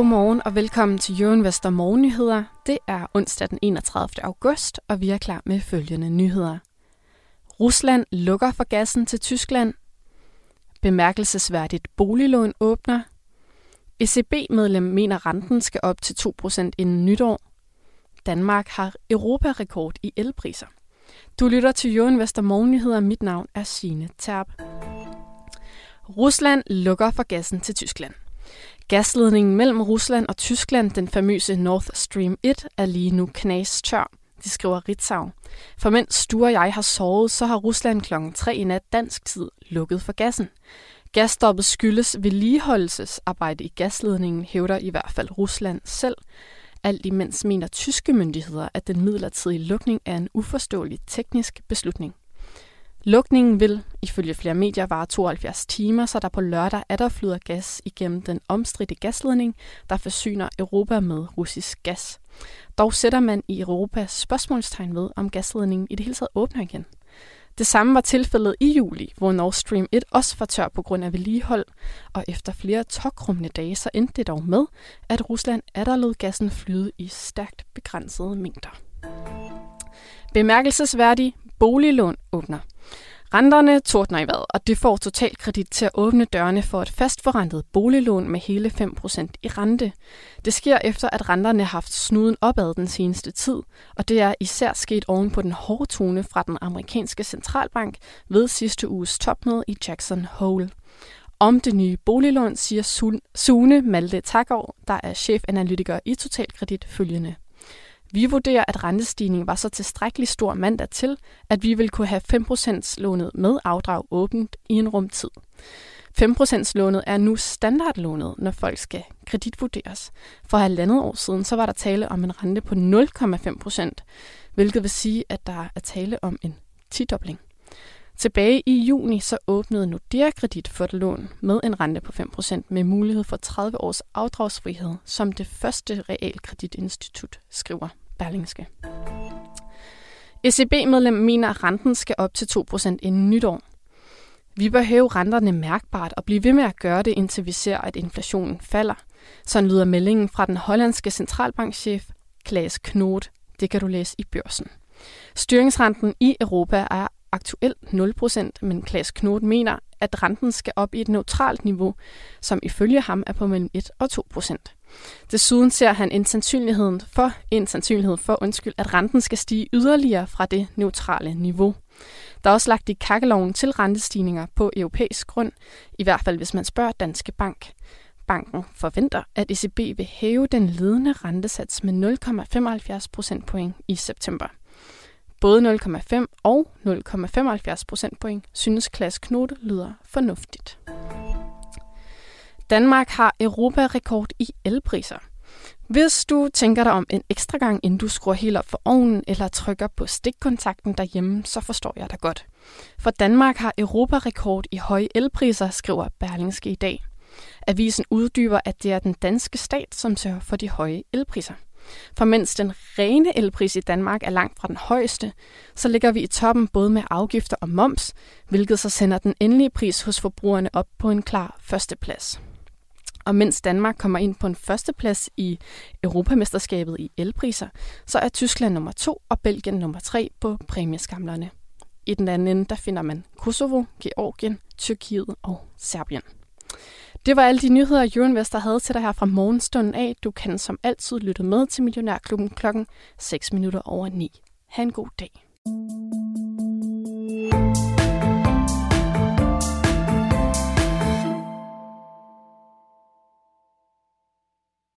Godmorgen og velkommen til Jørgen Vester Morgennyheder. Det er onsdag den 31. august, og vi er klar med følgende nyheder. Rusland lukker for gassen til Tyskland. Bemærkelsesværdigt boliglån åbner. ECB-medlem mener, renten skal op til 2% inden nytår. Danmark har Europarekord i elpriser. Du lytter til Jørgen Vester Morgennyheder. Mit navn er Signe Terp. Rusland lukker for gassen til Tyskland. Gasledningen mellem Rusland og Tyskland, den famøse Nord Stream 1, er lige nu knastør. Det skriver Ritzau. For mens Sture og jeg har sovet, så har Rusland kl. 3 i nat dansk tid lukket for gassen. Gasstoppet skyldes vedligeholdelsesarbejde i gasledningen, hævder i hvert fald Rusland selv. Alt imens mener tyske myndigheder, at den midlertidige lukning er en uforståelig teknisk beslutning. Lukningen vil, ifølge flere medier, vare 72 timer, så der på lørdag er der flyder gas igennem den omstridte gasledning, der forsyner Europa med russisk gas. Dog sætter man i Europa spørgsmålstegn ved, om gasledningen i det hele taget åbner igen. Det samme var tilfældet i juli, hvor Nord Stream 1 også var tør på grund af vedligehold, og efter flere tokrummende dage, så endte det dog med, at Rusland er lod gassen flyde i stærkt begrænsede mængder. Bemærkelsesværdig boliglån åbner. Renterne tordner i vejret, og det får totalkredit til at åbne dørene for et fastforrentet boliglån med hele 5% i rente. Det sker efter, at renterne har haft snuden opad den seneste tid, og det er især sket oven på den hårde tone fra den amerikanske centralbank ved sidste uges topmøde i Jackson Hole. Om det nye boliglån siger Sune Malte Takov, der er chefanalytiker i Totalkredit, følgende. Vi vurderer, at rentestigningen var så tilstrækkelig stor mandag til, at vi vil kunne have 5% lånet med afdrag åbent i en rumtid. 5% lånet er nu standardlånet, når folk skal kreditvurderes. For halvandet år siden så var der tale om en rente på 0,5%, hvilket vil sige, at der er tale om en tidobling. Tilbage i juni så åbnede Nordea Kredit for et lån med en rente på 5% med mulighed for 30 års afdragsfrihed som det første realkreditinstitut, skriver Berlingske. ECB-medlem mener, at renten skal op til 2% inden nytår. Vi bør hæve renterne mærkbart og blive ved med at gøre det, indtil vi ser, at inflationen falder. Sådan lyder meldingen fra den hollandske centralbankchef Klaas Knot. Det kan du læse i børsen. Styringsrenten i Europa er aktuelt 0%, men Klaas Knot mener, at renten skal op i et neutralt niveau, som ifølge ham er på mellem 1 og 2%. Desuden ser han en sandsynlighed for, en sandsynlighed for undskyld, at renten skal stige yderligere fra det neutrale niveau. Der er også lagt i kakkeloven til rentestigninger på europæisk grund, i hvert fald hvis man spørger Danske Bank. Banken forventer, at ECB vil hæve den ledende rentesats med 0,75 procentpoint i september. Både 0,5 og 0,75 procentpoint synes Klaas Knote lyder fornuftigt. Danmark har Europa-rekord i elpriser. Hvis du tænker dig om en ekstra gang, inden du skruer helt op for ovnen eller trykker på stikkontakten derhjemme, så forstår jeg dig godt. For Danmark har Europa-rekord i høje elpriser, skriver Berlingske i dag. Avisen uddyber, at det er den danske stat, som sørger for de høje elpriser. For mens den rene elpris i Danmark er langt fra den højeste, så ligger vi i toppen både med afgifter og moms, hvilket så sender den endelige pris hos forbrugerne op på en klar førsteplads. Og mens Danmark kommer ind på en førsteplads i Europamesterskabet i elpriser, så er Tyskland nummer to og Belgien nummer tre på præmieskamlerne. I den anden ende der finder man Kosovo, Georgien, Tyrkiet og Serbien. Det var alle de nyheder, Jørgen Vester havde til dig her fra morgenstunden af. Du kan som altid lytte med til Millionærklubben klokken 6 minutter over 9. Ha' en god dag.